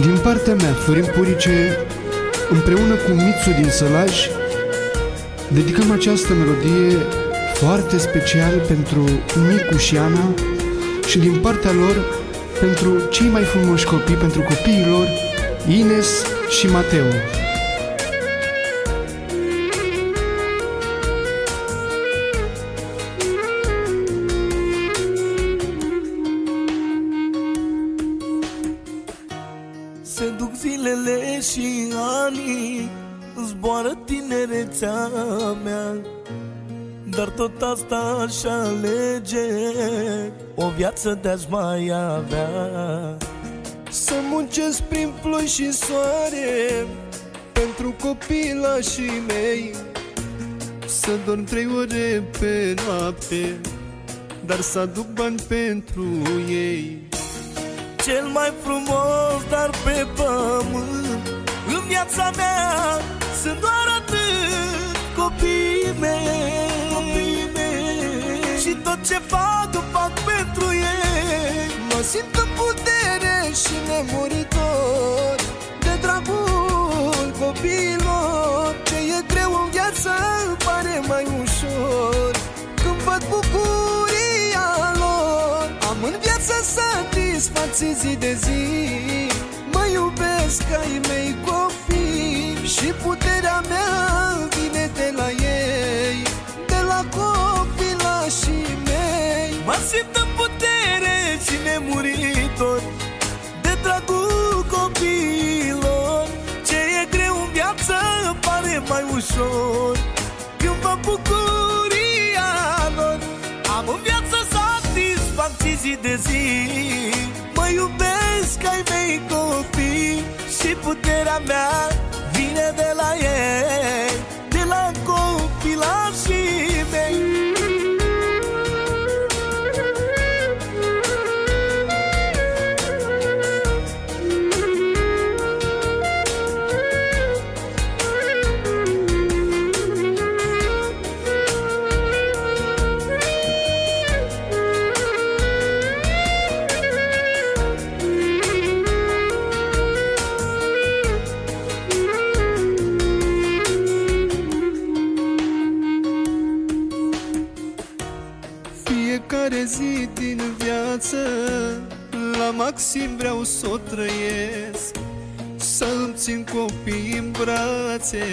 Din partea mea, Florin Purice, împreună cu Mitsu din Sălaj, dedicăm această melodie foarte special pentru Micu și Ana și din partea lor pentru cei mai frumoși copii, pentru copiii lor, Ines și Mateo. Zilele și anii Zboară tinerețea mea. Dar tot asta aș alege O viață de-aș mai avea. Să muncesc prin ploi și soare Pentru copilașii mei. Să dorm trei ore pe noapte Dar să aduc bani pentru ei. Cel mai frumos dar pe pământ În viața mea sunt doar atât copiii mei, copiii mei. Și tot ce fac, o fac pentru ei. Mă simt în putere și nemuritor. De dragul copiilor Ce e greu în viață pare mai ușor. Când văd bucuria lor Am în viață satisfacții zi de zi. Mă iubesc ai mei copii Și puterea mea vine de la ei De la copilașii mei. Mă simt în putere și nemuritor De dragul copiilor. Ce e greu în viață pare mai ușor. Când vă bucuria lor Am în viață satisfacții zi de zi. Mă iubesc ai mei copii Și puterea mea vine de la ei Fiecare zi din viață. La maxim vreau să o trăiesc Să îmi țin copiii în brațe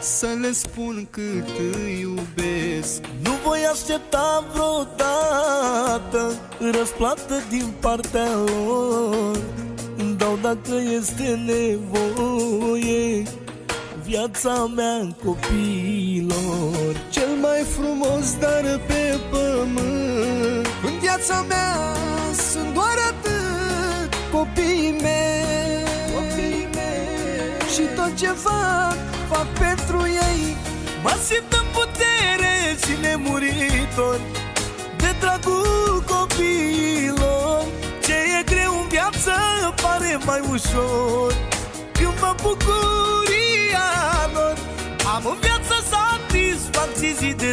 Să le spun cât îi iubesc. Nu voi aștepta vreodată Răsplată din partea lor. Îmi dau dacă este nevoie Viața mea în copiilor Cel mai frumos dar pe pământ. În viața mea sunt doar atât Copiii mei, copiii mei. Și tot ce fac, fac pentru ei. Mă simt în putere și nemuritor. De dragul copiilor Ce e greu în viață pare mai ușor. Când mă bucuria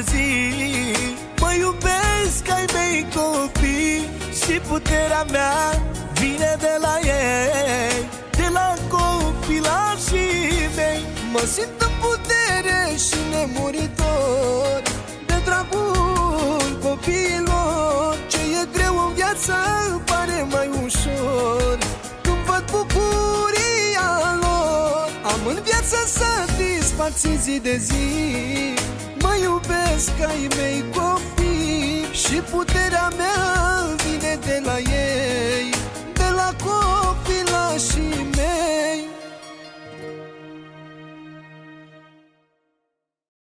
zi de zi Mă iubesc ai mei copii Și puterea mea vine de la ei. De la copilașii mei Mă simt în putere și nemuritor. De dragul copiilor Ce e greu în viață pare mai ușor. Când văd bucuria lor Am în viață satisfacții zi de zi. Mă iubesc iubesc ai mei copii Și puterea mea vine de la ei.